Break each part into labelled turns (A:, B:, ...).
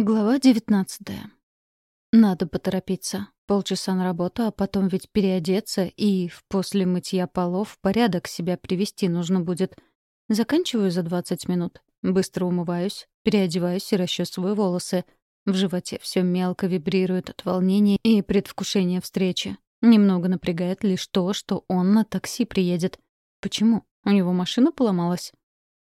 A: Глава девятнадцатая. Надо поторопиться. Полчаса на работу, а потом ведь переодеться и после мытья полов порядок себя привести нужно будет. Заканчиваю за двадцать минут. Быстро умываюсь, переодеваюсь и расчесываю волосы. В животе все мелко вибрирует от волнения и предвкушения встречи. Немного напрягает лишь то, что он на такси приедет. Почему? У него машина поломалась?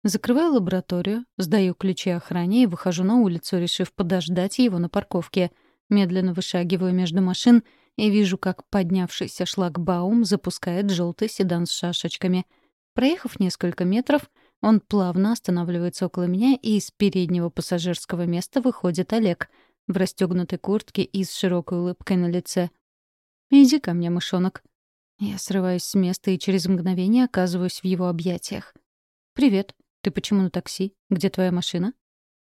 A: Закрываю лабораторию, сдаю ключи охране и выхожу на улицу, решив подождать его на парковке. Медленно вышагиваю между машин и вижу, как поднявшийся шлагбаум запускает желтый седан с шашечками. Проехав несколько метров, он плавно останавливается около меня, и из переднего пассажирского места выходит Олег в расстегнутой куртке и с широкой улыбкой на лице. «Иди ко мне, мышонок». Я срываюсь с места и через мгновение оказываюсь в его объятиях. «Привет», «Ты почему на такси? Где твоя машина?»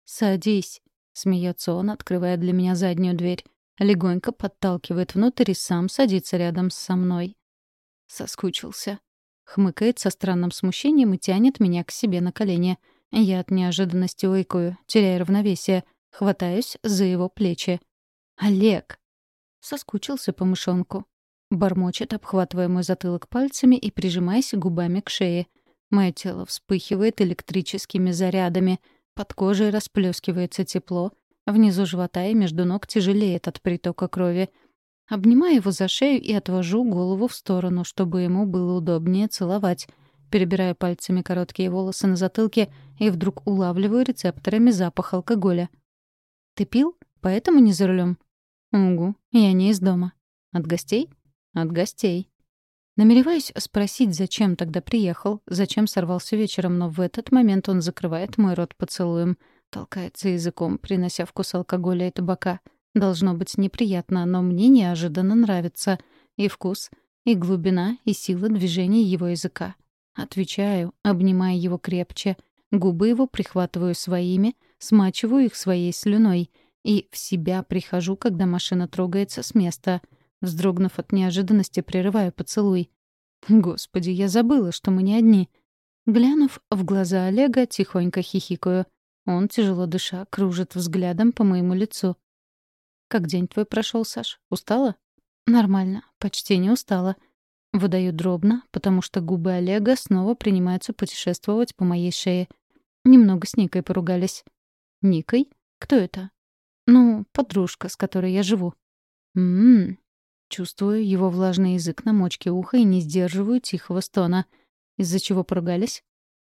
A: «Садись», — смеется он, открывая для меня заднюю дверь. Легонько подталкивает внутрь и сам садится рядом со мной. Соскучился. Хмыкает со странным смущением и тянет меня к себе на колени. Я от неожиданности ойкую, теряя равновесие, хватаюсь за его плечи. «Олег!» Соскучился по мышонку. Бормочет, обхватывая мой затылок пальцами и прижимаясь губами к шее — Мое тело вспыхивает электрическими зарядами, под кожей расплескивается тепло, внизу живота и между ног тяжелеет от притока крови. Обнимаю его за шею и отвожу голову в сторону, чтобы ему было удобнее целовать. Перебираю пальцами короткие волосы на затылке и вдруг улавливаю рецепторами запах алкоголя. «Ты пил? Поэтому не за рулем?» «Угу, я не из дома». «От гостей?» «От гостей». Намереваюсь спросить, зачем тогда приехал, зачем сорвался вечером, но в этот момент он закрывает мой рот поцелуем, толкается языком, принося вкус алкоголя и табака. Должно быть неприятно, но мне неожиданно нравится. И вкус, и глубина, и сила движения его языка. Отвечаю, обнимая его крепче. Губы его прихватываю своими, смачиваю их своей слюной. И в себя прихожу, когда машина трогается с места — Вздрогнув от неожиданности, прерываю поцелуй. Господи, я забыла, что мы не одни. Глянув в глаза Олега, тихонько хихикаю. Он, тяжело дыша, кружит взглядом по моему лицу. «Как день твой прошел, Саш? Устала?» «Нормально. Почти не устала». Выдаю дробно, потому что губы Олега снова принимаются путешествовать по моей шее. Немного с Никой поругались. «Никой? Кто это?» «Ну, подружка, с которой я живу». «М-м-м, Чувствую его влажный язык на мочке уха и не сдерживаю тихого стона. Из-за чего поругались?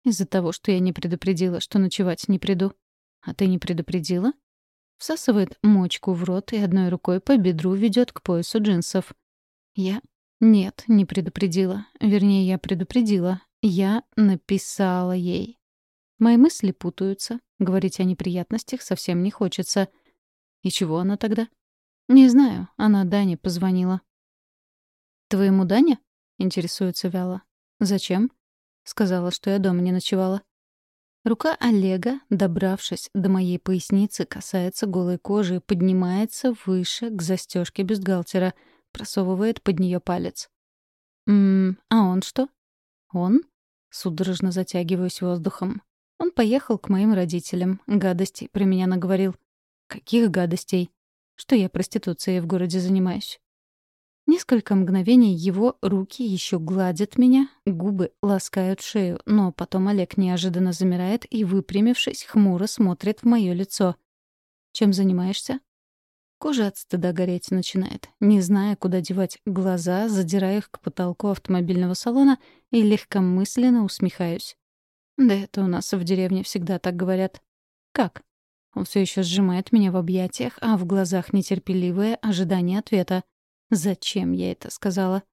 A: Из-за того, что я не предупредила, что ночевать не приду. А ты не предупредила? Всасывает мочку в рот и одной рукой по бедру ведет к поясу джинсов. Я? Нет, не предупредила. Вернее, я предупредила. Я написала ей. Мои мысли путаются. Говорить о неприятностях совсем не хочется. И чего она тогда? «Не знаю. Она Дане позвонила». «Твоему Дане?» — интересуется вяло. «Зачем?» — сказала, что я дома не ночевала. Рука Олега, добравшись до моей поясницы, касается голой кожи и поднимается выше к застежке бюстгальтера, просовывает под нее палец. «Ммм, а он что?» «Он?» — судорожно затягиваюсь воздухом. Он поехал к моим родителям, гадостей про меня наговорил. «Каких гадостей?» Что я проституцией в городе занимаюсь. Несколько мгновений его руки еще гладят меня, губы ласкают шею, но потом Олег неожиданно замирает и, выпрямившись, хмуро смотрит в мое лицо. «Чем занимаешься?» Кожа от стыда гореть начинает. Не зная, куда девать глаза, задираю их к потолку автомобильного салона и легкомысленно усмехаюсь. Да это у нас в деревне всегда так говорят. «Как?» Он все еще сжимает меня в объятиях, а в глазах нетерпеливое ожидание ответа. «Зачем я это сказала?»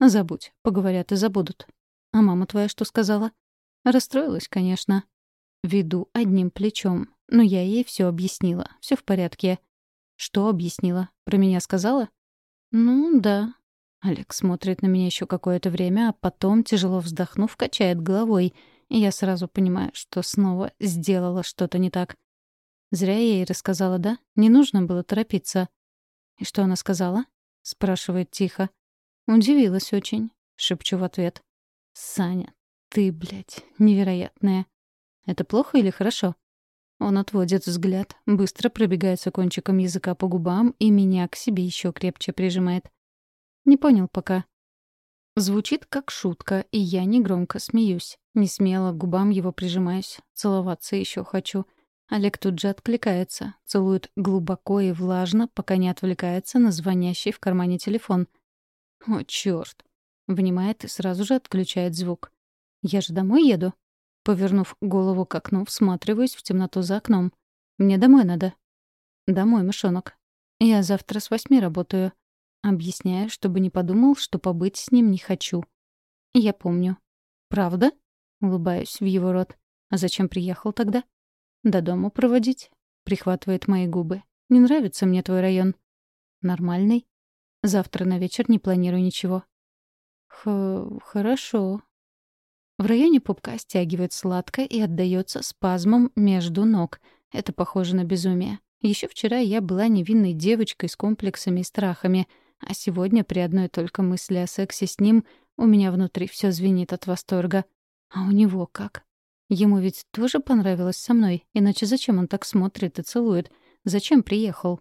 A: «Забудь. Поговорят и забудут». «А мама твоя что сказала?» «Расстроилась, конечно». Веду одним плечом. Но я ей все объяснила. Все в порядке. «Что объяснила? Про меня сказала?» «Ну, да». Олег смотрит на меня еще какое-то время, а потом, тяжело вздохнув, качает головой. И я сразу понимаю, что снова сделала что-то не так. Зря я ей рассказала, да? Не нужно было торопиться. «И что она сказала?» — спрашивает тихо. «Удивилась очень», — шепчу в ответ. «Саня, ты, блядь, невероятная. Это плохо или хорошо?» Он отводит взгляд, быстро пробегается кончиком языка по губам и меня к себе еще крепче прижимает. Не понял пока. Звучит как шутка, и я негромко смеюсь. Не смело к губам его прижимаюсь. Целоваться еще хочу. Олег тут же откликается, целует глубоко и влажно, пока не отвлекается на звонящий в кармане телефон. О, черт! Внимает и сразу же отключает звук. Я же домой еду. Повернув голову к окну, всматриваюсь в темноту за окном. Мне домой надо. Домой, мышонок. Я завтра с восьми работаю. Объясняю, чтобы не подумал, что побыть с ним не хочу. Я помню. Правда? Улыбаюсь в его рот. А зачем приехал тогда? До дома проводить? Прихватывает мои губы. Не нравится мне твой район. Нормальный. Завтра на вечер не планирую ничего. Х хорошо. В районе пупка стягивает сладко и отдаётся спазмом между ног. Это похоже на безумие. Еще вчера я была невинной девочкой с комплексами и страхами, а сегодня при одной только мысли о сексе с ним у меня внутри все звенит от восторга. А у него как? Ему ведь тоже понравилось со мной, иначе зачем он так смотрит и целует? Зачем приехал?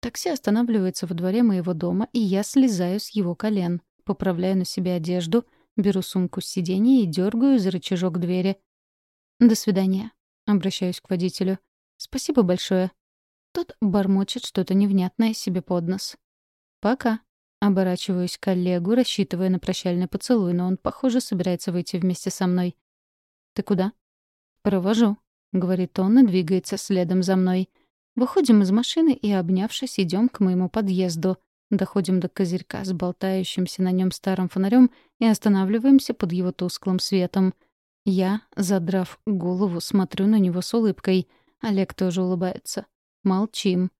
A: Такси останавливается во дворе моего дома, и я слезаю с его колен, поправляю на себе одежду, беру сумку с сиденья и дергаю за рычажок двери. «До свидания», — обращаюсь к водителю. «Спасибо большое». Тот бормочет что-то невнятное себе под нос. «Пока». Оборачиваюсь к коллегу, рассчитывая на прощальный поцелуй, но он, похоже, собирается выйти вместе со мной. «Ты куда?» «Провожу», — говорит он и двигается следом за мной. Выходим из машины и, обнявшись, идем к моему подъезду. Доходим до козырька с болтающимся на нем старым фонарем и останавливаемся под его тусклым светом. Я, задрав голову, смотрю на него с улыбкой. Олег тоже улыбается. Молчим.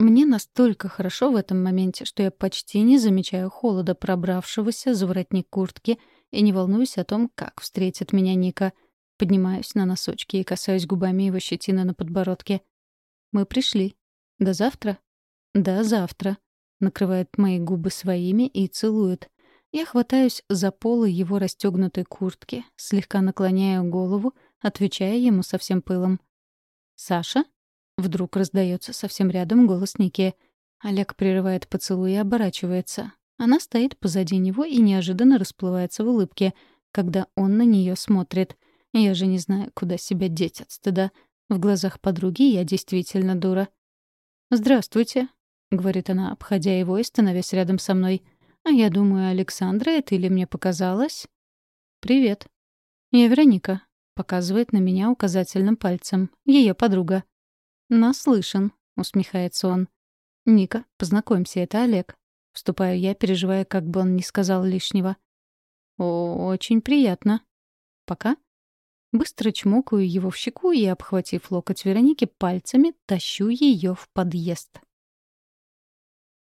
A: Мне настолько хорошо в этом моменте, что я почти не замечаю холода, пробравшегося за воротник куртки, и не волнуюсь о том, как встретит меня Ника. Поднимаюсь на носочки и касаюсь губами его щетины на подбородке. «Мы пришли. До завтра?» «До завтра», — накрывает мои губы своими и целует. Я хватаюсь за полы его расстегнутой куртки, слегка наклоняю голову, отвечая ему со всем пылом. «Саша?» Вдруг раздается совсем рядом голос Ники. Олег прерывает поцелуй и оборачивается. Она стоит позади него и неожиданно расплывается в улыбке, когда он на нее смотрит. Я же не знаю, куда себя деть от стыда. В глазах подруги я действительно дура. «Здравствуйте», — говорит она, обходя его и становясь рядом со мной. «А я думаю, Александра, это или мне показалось?» «Привет». «Я Вероника», — показывает на меня указательным пальцем. Ее подруга. «Наслышан», — усмехается он. «Ника, познакомься, это Олег». Вступаю я, переживая, как бы он не сказал лишнего. «О, очень приятно». «Пока?» Быстро чмокаю его в щеку и, обхватив локоть Вероники пальцами, тащу ее в подъезд.